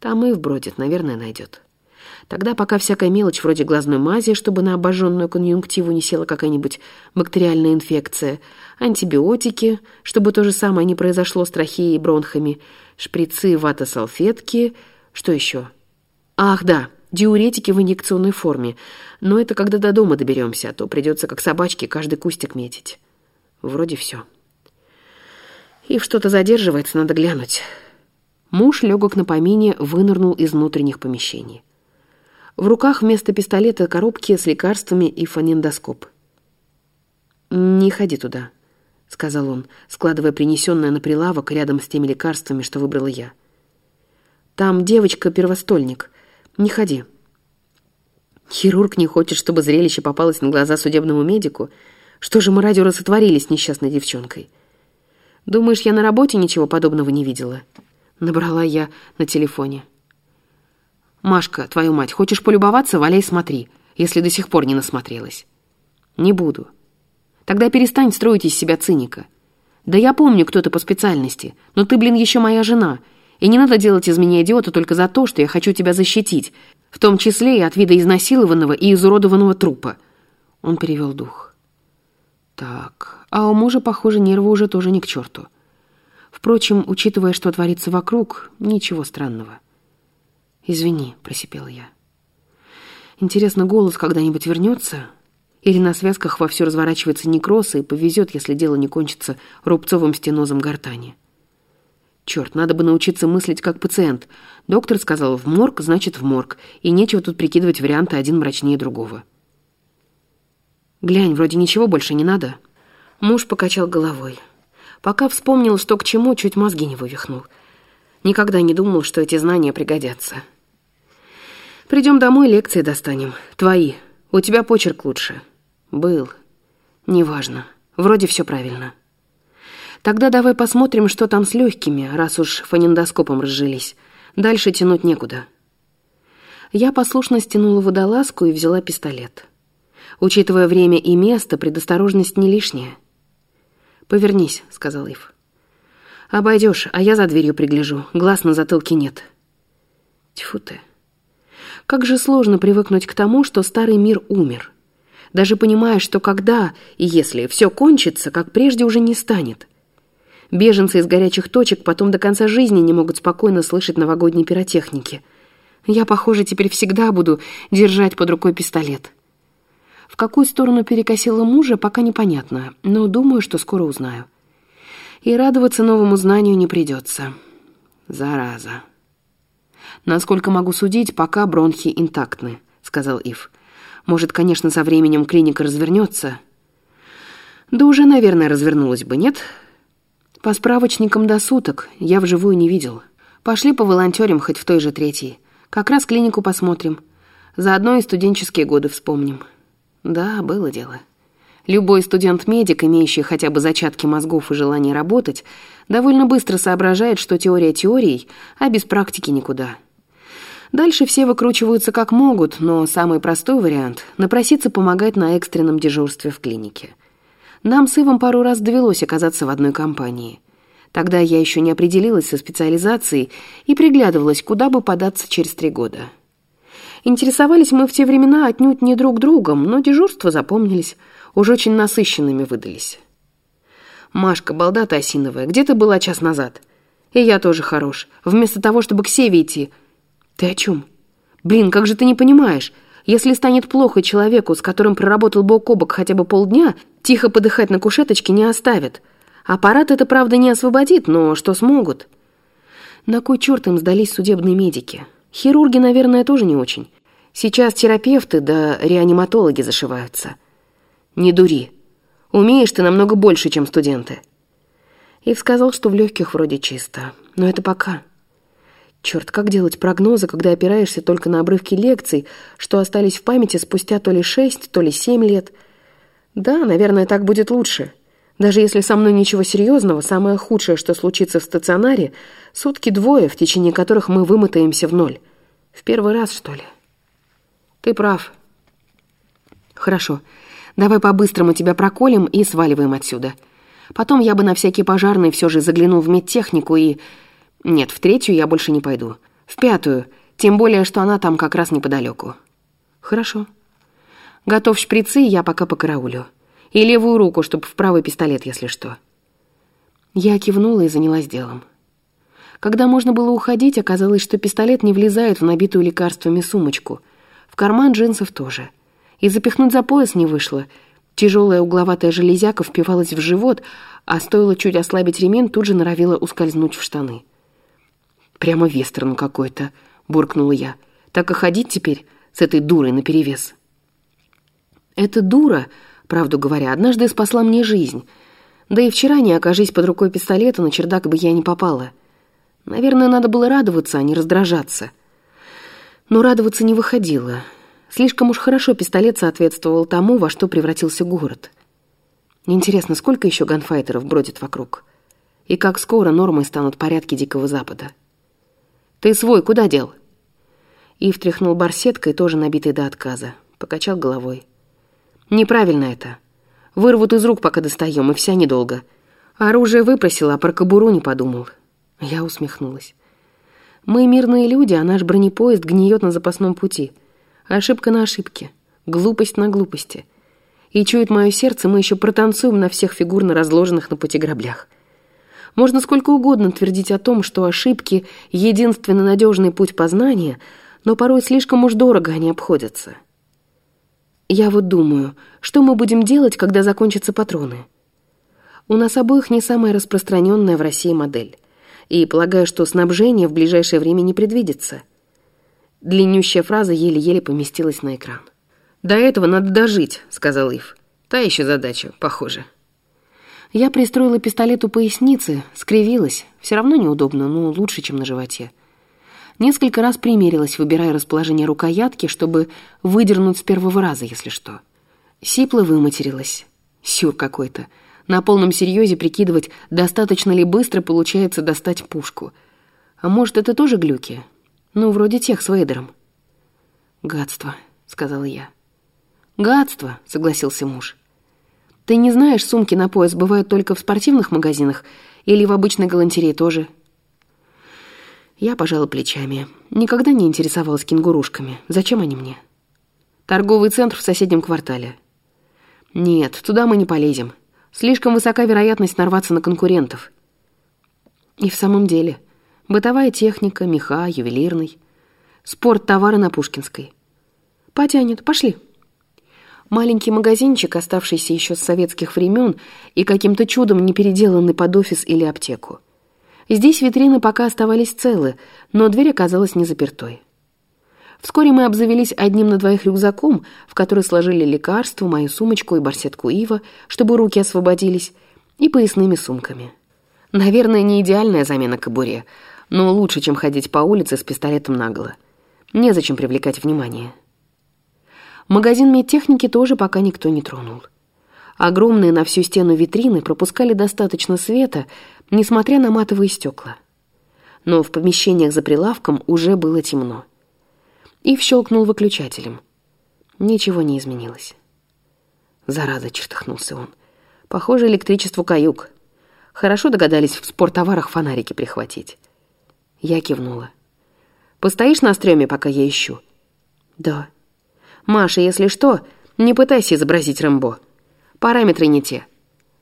Speaker 1: Там и вбродит, наверное, найдет. Тогда пока всякая мелочь вроде глазной мази, чтобы на обожженную конъюнктиву не села какая-нибудь бактериальная инфекция, антибиотики, чтобы то же самое не произошло с трахеей и бронхами, шприцы, вата-салфетки, что еще? Ах, да, диуретики в инъекционной форме. Но это когда до дома доберемся, а то придется как собачки каждый кустик метить. Вроде все. И что-то задерживается, надо глянуть. Муж, легок на помине, вынырнул из внутренних помещений. В руках вместо пистолета коробки с лекарствами и фонендоскоп. «Не ходи туда», — сказал он, складывая принесенное на прилавок рядом с теми лекарствами, что выбрала я. «Там девочка-первостольник. Не ходи. Хирург не хочет, чтобы зрелище попалось на глаза судебному медику. Что же мародеры сотворили с несчастной девчонкой? Думаешь, я на работе ничего подобного не видела? Набрала я на телефоне. Машка, твою мать, хочешь полюбоваться, валяй смотри, если до сих пор не насмотрелась. Не буду. Тогда перестань строить из себя циника. Да я помню, кто ты по специальности, но ты, блин, еще моя жена — и не надо делать из меня идиота только за то, что я хочу тебя защитить, в том числе и от вида изнасилованного и изуродованного трупа. Он перевел дух. Так, а у мужа, похоже, нервы уже тоже не к черту. Впрочем, учитывая, что творится вокруг, ничего странного. «Извини», — просипел я. «Интересно, голос когда-нибудь вернется? Или на связках вовсю разворачивается некроз и повезет, если дело не кончится рубцовым стенозом гортани?» Черт, надо бы научиться мыслить как пациент. Доктор сказал «в морг», значит «в морг», и нечего тут прикидывать варианты один мрачнее другого. «Глянь, вроде ничего больше не надо». Муж покачал головой. Пока вспомнил, что к чему, чуть мозги не вывихнул. Никогда не думал, что эти знания пригодятся. «Придем домой, лекции достанем. Твои. У тебя почерк лучше». «Был. Неважно. Вроде все правильно». Тогда давай посмотрим, что там с легкими, раз уж фонендоскопом разжились. Дальше тянуть некуда. Я послушно стянула водолазку и взяла пистолет. Учитывая время и место, предосторожность не лишняя. «Повернись», — сказал Ив. «Обойдешь, а я за дверью пригляжу. Глаз на затылке нет». Тьфу ты. Как же сложно привыкнуть к тому, что старый мир умер. Даже понимая, что когда и если все кончится, как прежде уже не станет. Беженцы из горячих точек потом до конца жизни не могут спокойно слышать новогодние пиротехники. Я, похоже, теперь всегда буду держать под рукой пистолет. В какую сторону перекосила мужа, пока непонятно, но думаю, что скоро узнаю. И радоваться новому знанию не придется. Зараза. Насколько могу судить, пока бронхи интактны, сказал Ив. Может, конечно, со временем клиника развернется. Да уже, наверное, развернулась бы, нет? По справочникам до суток, я вживую не видел. Пошли по волонтерам хоть в той же третьей. Как раз клинику посмотрим. Заодно и студенческие годы вспомним. Да, было дело. Любой студент-медик, имеющий хотя бы зачатки мозгов и желание работать, довольно быстро соображает, что теория теорией, а без практики никуда. Дальше все выкручиваются как могут, но самый простой вариант — напроситься помогать на экстренном дежурстве в клинике. Нам с Ивом пару раз довелось оказаться в одной компании. Тогда я еще не определилась со специализацией и приглядывалась, куда бы податься через три года. Интересовались мы в те времена отнюдь не друг другом, но дежурства запомнились, уж очень насыщенными выдались. «Машка, балда ты осиновая, где ты была час назад?» «И я тоже хорош. Вместо того, чтобы к Севе идти, «Ты о чем? Блин, как же ты не понимаешь? Если станет плохо человеку, с которым проработал бок о бок хотя бы полдня, тихо подыхать на кушеточке не оставят. Аппарат это, правда, не освободит, но что смогут?» На кой черт им сдались судебные медики? Хирурги, наверное, тоже не очень. Сейчас терапевты да реаниматологи зашиваются. Не дури. Умеешь ты намного больше, чем студенты. Ив сказал, что в легких вроде чисто. Но это пока. Черт, как делать прогнозы, когда опираешься только на обрывки лекций, что остались в памяти спустя то ли шесть, то ли семь лет? Да, наверное, так будет лучше. Даже если со мной ничего серьезного, самое худшее, что случится в стационаре, сутки-двое, в течение которых мы вымотаемся в ноль. В первый раз, что ли? Ты прав. Хорошо. Давай по-быстрому тебя проколем и сваливаем отсюда. Потом я бы на всякий пожарный все же заглянул в медтехнику и... Нет, в третью я больше не пойду. В пятую, тем более, что она там как раз неподалеку. Хорошо. Готов шприцы, я пока покараулю. И левую руку, чтобы в правый пистолет, если что. Я кивнула и занялась делом. Когда можно было уходить, оказалось, что пистолет не влезает в набитую лекарствами сумочку. В карман джинсов тоже. И запихнуть за пояс не вышло. Тяжелая угловатая железяка впивалась в живот, а стоило чуть ослабить ремень, тут же норовила ускользнуть в штаны. «Прямо вестерн какой-то», — буркнула я. «Так и ходить теперь с этой дурой наперевес». «Эта дура, правду говоря, однажды спасла мне жизнь. Да и вчера, не окажись под рукой пистолета, на чердак бы я не попала. Наверное, надо было радоваться, а не раздражаться. Но радоваться не выходило. Слишком уж хорошо пистолет соответствовал тому, во что превратился город. Интересно, сколько еще ганфайтеров бродит вокруг? И как скоро нормой станут порядки Дикого Запада?» «Ты свой куда дел?» И втряхнул барсеткой, тоже набитой до отказа. Покачал головой. «Неправильно это. Вырвут из рук, пока достаем, и вся недолго. Оружие выпросила, а про кобуру не подумал». Я усмехнулась. «Мы мирные люди, а наш бронепоезд гниет на запасном пути. Ошибка на ошибке. Глупость на глупости. И чует мое сердце, мы еще протанцуем на всех фигурно разложенных на пути граблях». Можно сколько угодно твердить о том, что ошибки — единственный надежный путь познания, но порой слишком уж дорого они обходятся. Я вот думаю, что мы будем делать, когда закончатся патроны? У нас обоих не самая распространенная в России модель, и полагаю, что снабжение в ближайшее время не предвидится. Длиннющая фраза еле-еле поместилась на экран. «До этого надо дожить», — сказал Ив. «Та еще задача, похоже». Я пристроила пистолет у поясницы, скривилась. Все равно неудобно, но лучше, чем на животе. Несколько раз примерилась, выбирая расположение рукоятки, чтобы выдернуть с первого раза, если что. Сипло выматерилась. Сюр какой-то. На полном серьезе прикидывать, достаточно ли быстро получается достать пушку. А может, это тоже глюки? Ну, вроде тех с Вейдером. «Гадство», — сказала я. «Гадство», — согласился муж. Ты не знаешь, сумки на пояс бывают только в спортивных магазинах или в обычной галантерее тоже? Я пожала плечами. Никогда не интересовалась кенгурушками. Зачем они мне? Торговый центр в соседнем квартале. Нет, туда мы не полезем. Слишком высока вероятность нарваться на конкурентов. И в самом деле, бытовая техника, меха, ювелирный. Спорт, товары на Пушкинской. Потянет, пошли. Маленький магазинчик, оставшийся еще с советских времен и каким-то чудом не переделанный под офис или аптеку. Здесь витрины пока оставались целы, но дверь оказалась не запертой. Вскоре мы обзавелись одним на двоих рюкзаком, в который сложили лекарства, мою сумочку и барсетку Ива, чтобы руки освободились, и поясными сумками. Наверное, не идеальная замена кобуре, но лучше, чем ходить по улице с пистолетом наголо. Незачем привлекать внимание. Магазин медтехники тоже пока никто не тронул. Огромные на всю стену витрины пропускали достаточно света, несмотря на матовые стекла. Но в помещениях за прилавком уже было темно. И щелкнул выключателем. Ничего не изменилось. Зараза, чертыхнулся он. Похоже, электричеству каюк. Хорошо догадались в спорттоварах фонарики прихватить. Я кивнула. «Постоишь на стреме, пока я ищу?» «Да». «Маша, если что, не пытайся изобразить Рэмбо. Параметры не те.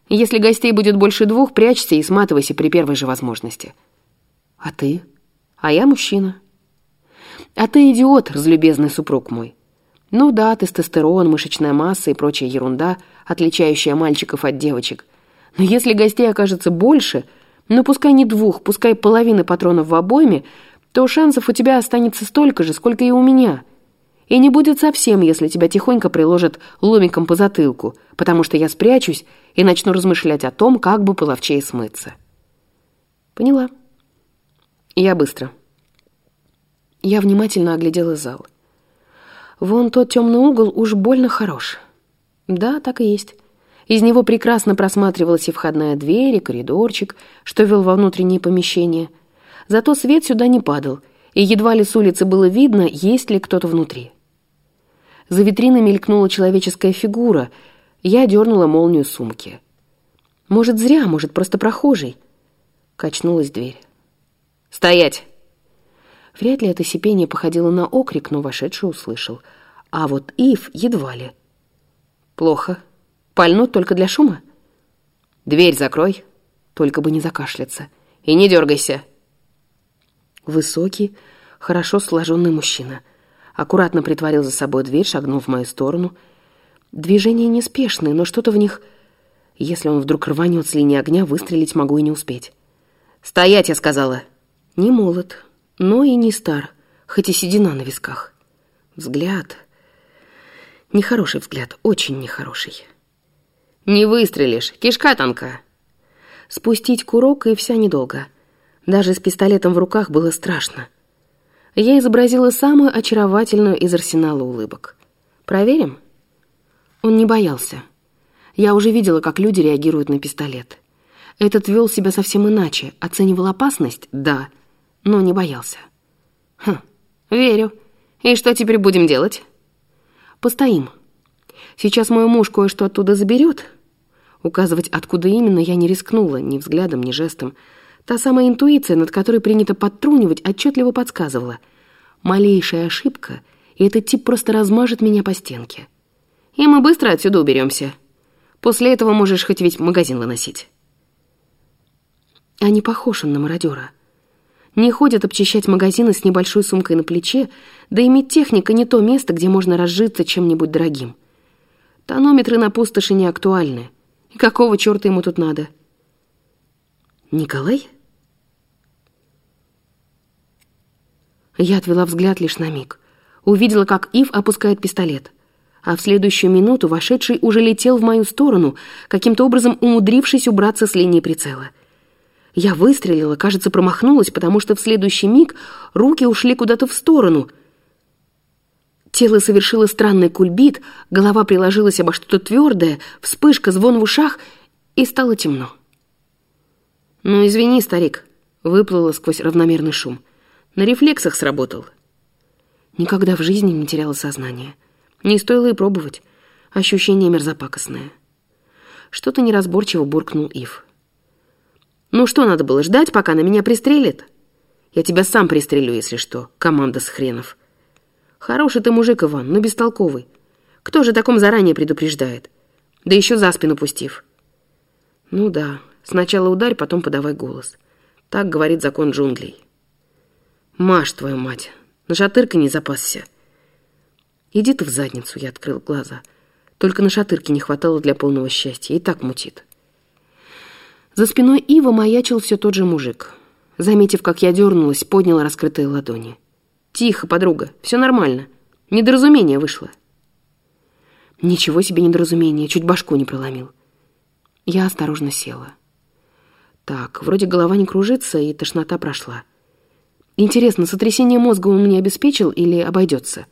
Speaker 1: Если гостей будет больше двух, прячься и сматывайся при первой же возможности». «А ты?» «А я мужчина». «А ты идиот, разлюбезный супруг мой. Ну да, тестостерон, мышечная масса и прочая ерунда, отличающая мальчиков от девочек. Но если гостей окажется больше, ну пускай не двух, пускай половины патронов в обойме, то шансов у тебя останется столько же, сколько и у меня. И не будет совсем, если тебя тихонько приложат ломиком по затылку, потому что я спрячусь и начну размышлять о том, как бы половчее смыться. Поняла. Я быстро. Я внимательно оглядела зал. Вон тот темный угол уж больно хорош. Да, так и есть. Из него прекрасно просматривалась и входная дверь, и коридорчик, что вел во внутреннее помещение. Зато свет сюда не падал, и едва ли с улицы было видно, есть ли кто-то внутри. За витриной мелькнула человеческая фигура. Я дернула молнию сумки. Может, зря, может, просто прохожий. Качнулась дверь. «Стоять!» Вряд ли это сипение походило на окрик, но вошедший услышал. А вот Ив едва ли. «Плохо. Пальнуть только для шума?» «Дверь закрой, только бы не закашляться. И не дергайся!» Высокий, хорошо сложенный мужчина. Аккуратно притворил за собой дверь, шагнув в мою сторону. Движения неспешные, но что-то в них... Если он вдруг рванет с линии огня, выстрелить могу и не успеть. «Стоять!» — я сказала. «Не молод, но и не стар, хоть и седина на висках. Взгляд... Нехороший взгляд, очень нехороший. «Не выстрелишь, кишка тонка!» Спустить курок и вся недолго. Даже с пистолетом в руках было страшно. Я изобразила самую очаровательную из арсенала улыбок. «Проверим?» Он не боялся. Я уже видела, как люди реагируют на пистолет. Этот вел себя совсем иначе, оценивал опасность — да — но не боялся. «Хм, верю. И что теперь будем делать?» «Постоим. Сейчас мой муж кое-что оттуда заберет». Указывать, откуда именно, я не рискнула, ни взглядом, ни жестом. Та самая интуиция, над которой принято подтрунивать, отчетливо подсказывала. Малейшая ошибка, и этот тип просто размажет меня по стенке. И мы быстро отсюда уберемся. После этого можешь хоть ведь магазин выносить. А не похож он на мародера не ходят обчищать магазины с небольшой сумкой на плече, да и медтехника не то место, где можно разжиться чем-нибудь дорогим. Тонометры на пустоши не актуальны. И какого черта ему тут надо? Николай? Я отвела взгляд лишь на миг. Увидела, как Ив опускает пистолет. А в следующую минуту вошедший уже летел в мою сторону, каким-то образом умудрившись убраться с линии прицела — я выстрелила, кажется, промахнулась, потому что в следующий миг руки ушли куда-то в сторону. Тело совершило странный кульбит, голова приложилась обо что-то твердое, вспышка, звон в ушах, и стало темно. «Ну, извини, старик», — выплыла сквозь равномерный шум. «На рефлексах сработал». Никогда в жизни не теряла сознание. Не стоило и пробовать. Ощущение мерзопакостное. Что-то неразборчиво буркнул Ив. Ну что надо было, ждать, пока на меня пристрелит? Я тебя сам пристрелю, если что, команда с хренов. Хороший ты мужик, Иван, но бестолковый. Кто же таком заранее предупреждает? Да еще за спину пустив. Ну да, сначала ударь, потом подавай голос. Так говорит закон джунглей. Маш, твою мать, на шатырка не запасся. Иди ты в задницу, я открыл глаза. Только на шатырке не хватало для полного счастья, и так мутит. За спиной Ива маячил все тот же мужик. Заметив, как я дернулась, поднял раскрытые ладони. «Тихо, подруга, все нормально. Недоразумение вышло». Ничего себе недоразумение, чуть башку не проломил. Я осторожно села. Так, вроде голова не кружится, и тошнота прошла. Интересно, сотрясение мозга он мне обеспечил или обойдется?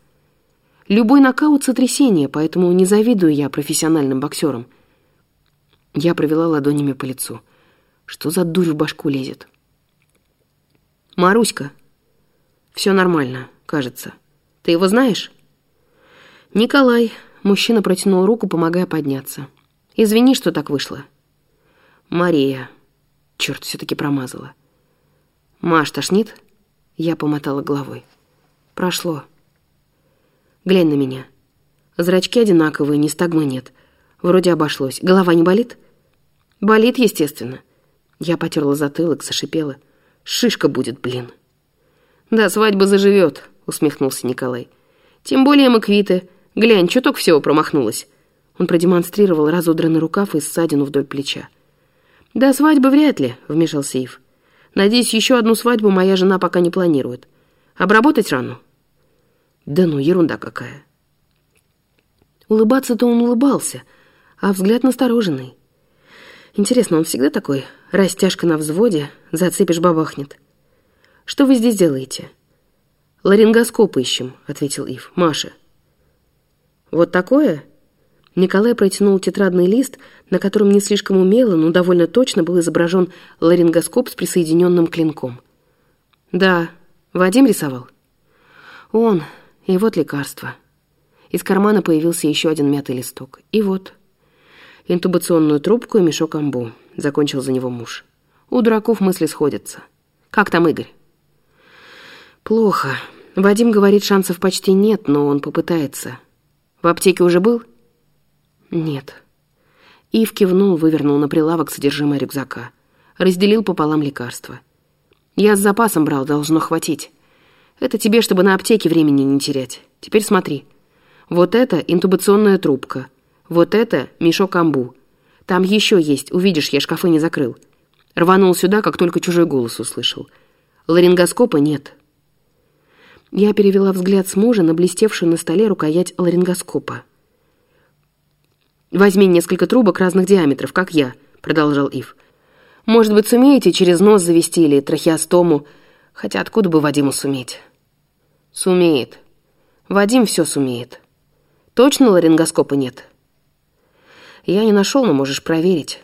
Speaker 1: Любой нокаут — сотрясение, поэтому не завидую я профессиональным боксерам. Я провела ладонями по лицу. Что за дурь в башку лезет? «Маруська, все нормально, кажется. Ты его знаешь?» «Николай», — мужчина протянул руку, помогая подняться. «Извини, что так вышло». «Мария». Черт, все-таки промазала. «Маш, тошнит?» Я помотала головой. «Прошло». «Глянь на меня. Зрачки одинаковые, ни стагмы нет. Вроде обошлось. Голова не болит?» «Болит, естественно». Я потерла затылок, зашипела. «Шишка будет, блин». «Да, свадьба заживет», — усмехнулся Николай. «Тем более мы квиты. Глянь, чуток всего промахнулась». Он продемонстрировал разодранный рукав и ссадину вдоль плеча. «Да, свадьбы вряд ли», — вмешался Ив. «Надеюсь, еще одну свадьбу моя жена пока не планирует. Обработать рану?» «Да ну, ерунда какая». Улыбаться-то он улыбался, а взгляд настороженный. Интересно, он всегда такой? Растяжка на взводе, зацепишь бабахнет. Что вы здесь делаете? Ларингоскоп ищем, ответил Ив. Маша. Вот такое? Николай протянул тетрадный лист, на котором не слишком умело, но довольно точно был изображен ларингоскоп с присоединенным клинком. Да, Вадим рисовал. Он, и вот лекарство. Из кармана появился еще один мятый листок. И вот интубационную трубку и мешок амбу. Закончил за него муж. У дураков мысли сходятся. Как там Игорь? Плохо. Вадим говорит, шансов почти нет, но он попытается. В аптеке уже был? Нет. Ив кивнул, вывернул на прилавок содержимое рюкзака. Разделил пополам лекарства. Я с запасом брал, должно хватить. Это тебе, чтобы на аптеке времени не терять. Теперь смотри. Вот это интубационная трубка. Вот это мешок амбу. Там еще есть, увидишь, я шкафы не закрыл. Рванул сюда, как только чужой голос услышал. Ларингоскопа нет. Я перевела взгляд с мужа на блестевшую на столе рукоять ларингоскопа. «Возьми несколько трубок разных диаметров, как я», — продолжал Ив. «Может быть, сумеете через нос завести или трахеостому? Хотя откуда бы Вадиму суметь?» «Сумеет. Вадим все сумеет. Точно ларингоскопа нет?» Я не нашел, но можешь проверить.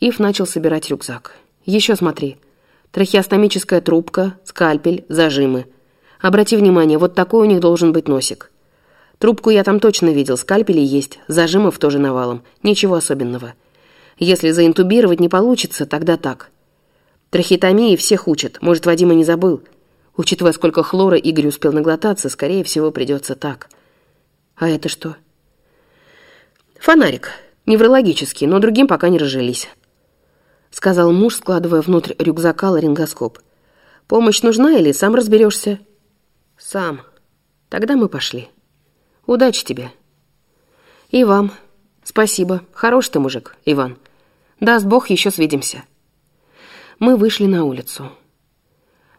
Speaker 1: Ив начал собирать рюкзак. Еще смотри. Трахеостомическая трубка, скальпель, зажимы. Обрати внимание, вот такой у них должен быть носик. Трубку я там точно видел, скальпели есть, зажимов тоже навалом. Ничего особенного. Если заинтубировать не получится, тогда так. Трахеотомии всех учат, может, Вадима не забыл. Учитывая, сколько хлора Игорь успел наглотаться, скорее всего, придется так. А это что? — «Фонарик. Неврологический, но другим пока не разжились», — сказал муж, складывая внутрь рюкзака ларингоскоп. «Помощь нужна или сам разберешься?» «Сам. Тогда мы пошли. Удачи тебе». «И вам. Спасибо. Хороший ты мужик, Иван. Даст Бог, еще свидимся». Мы вышли на улицу.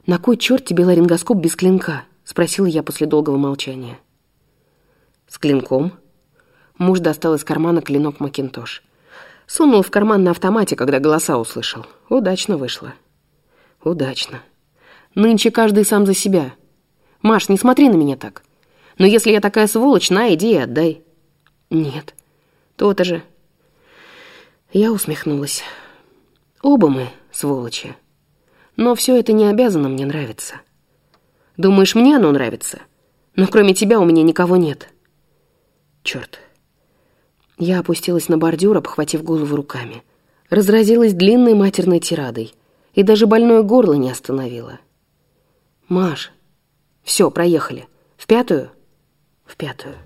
Speaker 1: «На кой черт тебе ларингоскоп без клинка?» — спросила я после долгого молчания. «С клинком?» Муж достал из кармана клинок Макинтош. Сунул в карман на автомате, когда голоса услышал. Удачно вышло. Удачно. Нынче каждый сам за себя. Маш, не смотри на меня так. Но если я такая сволочь, на, иди и отдай. Нет. То-то же. Я усмехнулась. Оба мы сволочи. Но все это не обязано мне нравиться. Думаешь, мне оно нравится? Но кроме тебя у меня никого нет. Черт. Я опустилась на бордюр, обхватив голову руками. Разразилась длинной матерной тирадой. И даже больное горло не остановило. «Маш, все, проехали. В пятую?» «В пятую».